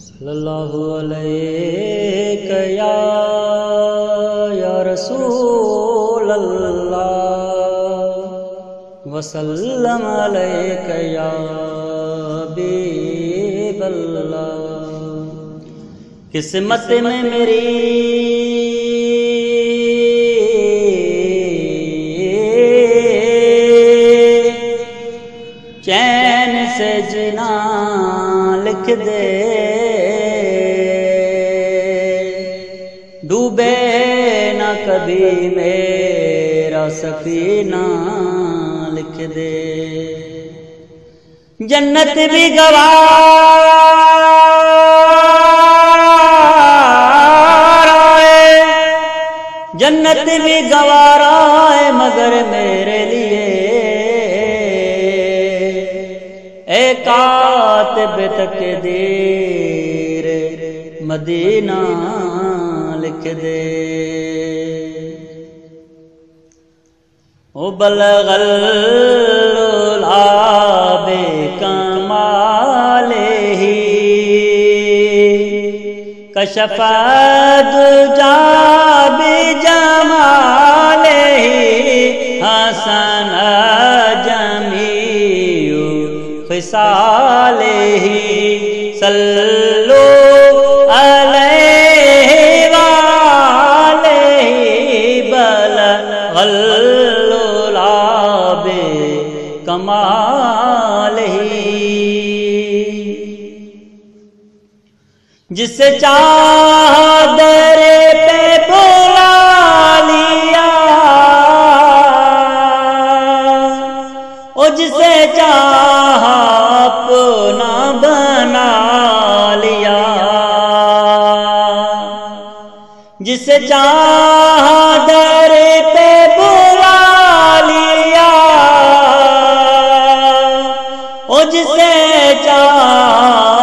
صلی اللہ علیہ یا یا رسول اللہ وسلم علیہ یا حبیب اللہ قسمت میں میری ڈوبے نہ کبھی میرا سفینہ لکھ دے۔ جنت بھی گوارا ہے۔ جنت بھی گوارا ہے مگر میرے لیے۔ اے کاتب تقدیر مدینہ۔ الكذب وبلغ العاب كماله كشف الدجى بجماله حسن جميع خصاله صلى کمال ہی جس سے چاہ در پہ بلا لیا او جسے چاہ اپنا بنا لیا۔ جسے چاہ در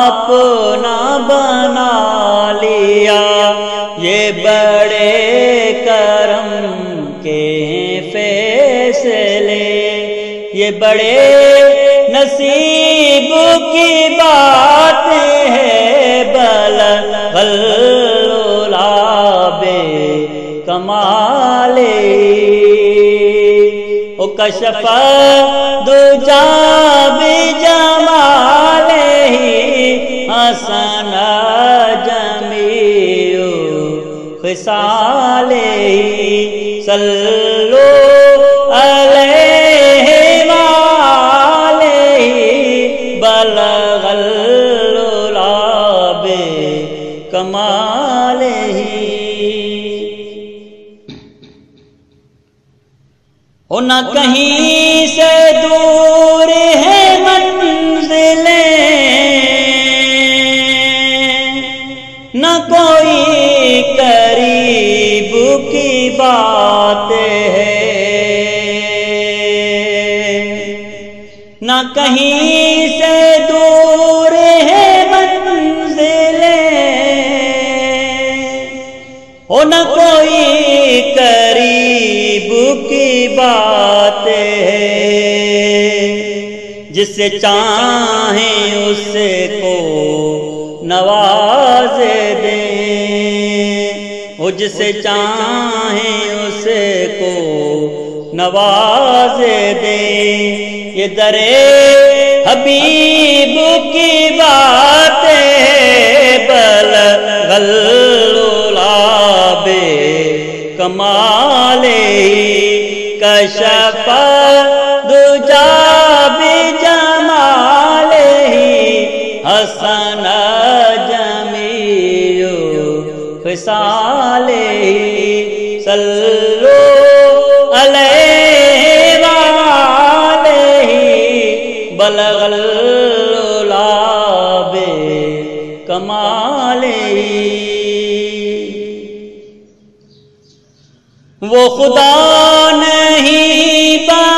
اپنا بنا لیا۔ یہ بڑے کرم کے فیصلے۔ یہ بڑے نصیب کی بات ہے بل۔ بے کمالے او کشف خصال ہی صلو علیہ والہ بلغ العلاب کمال ہی او نہ کہیں سے دور ہے منزلیں، نہ کوئی کی بات ہے نہ کہیں سے دور ہے منزلیں او نہ کوئی قریب کی بات ہے جس سے چاہیں اس سے چاہیں اس کو نواز دیں۔ یہ درے حبیب کی بات بل بے کمالے کشف دجا بھی جمالے حسن خصالے صلو علیہ والہ بلغ العلاب کمالے وہ خدا نہیں بخدا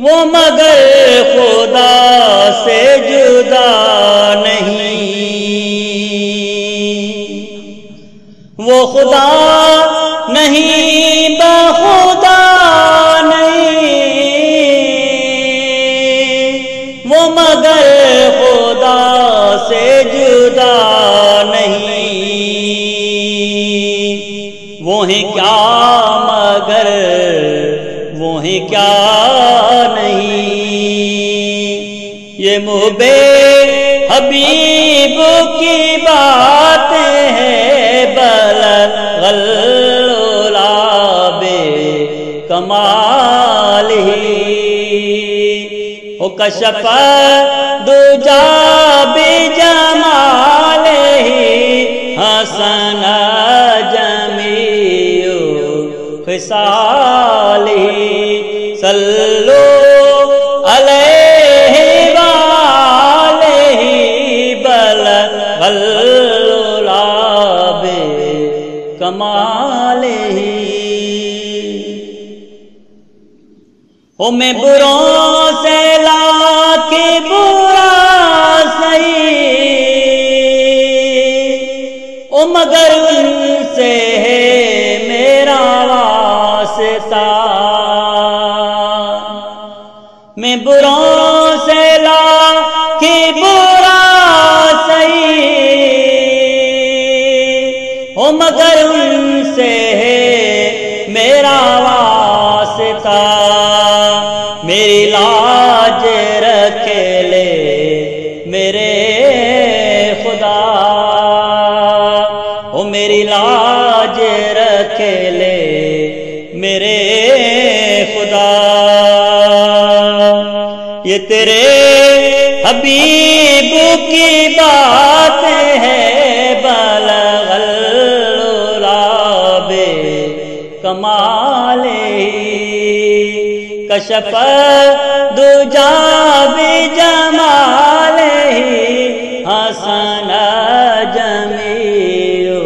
وہ مگر خدا سے جدا نہیں۔ وہ خدا نہیں بخدا نہیں۔ وہ مگر خدا سے جدا نہیں۔ وہ ہیں کیا یہ محبے حبیب کی بات ہے بل بے کمال ہی۔ ہو کشپ دو جا کمال ہی۔ او میں بروں سے لا کے برا سہی او مگر ان سے میرے خدا، یہ تیرے حبیب کی بات ہے بلغل بے کمال کشف دو جا بھی جمال حسن جمیو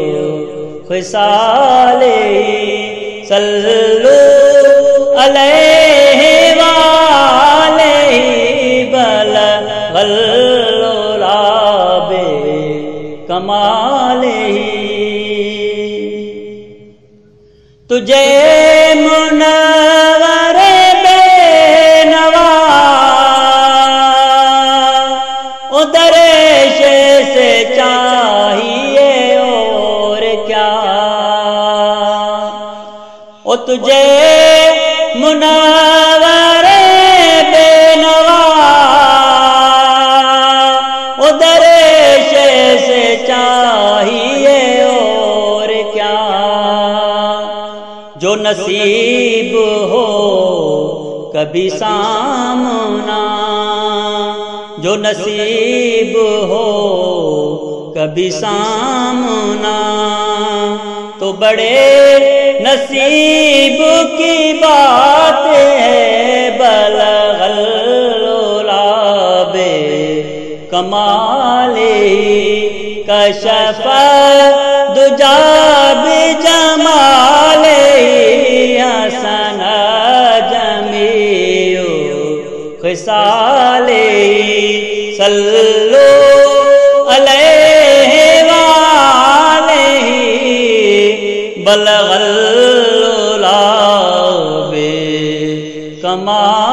خسال سلو تجھے منور بے نوا ادھر سے چاہیے اور کیا او تجھے جو نصیب ہو کبھی سامنا، جو نصیب ہو کبھی سامنا۔ تو بڑے نصیب کی بات ہے بلغل بے کمالی کشف دجا بلغل بے کمال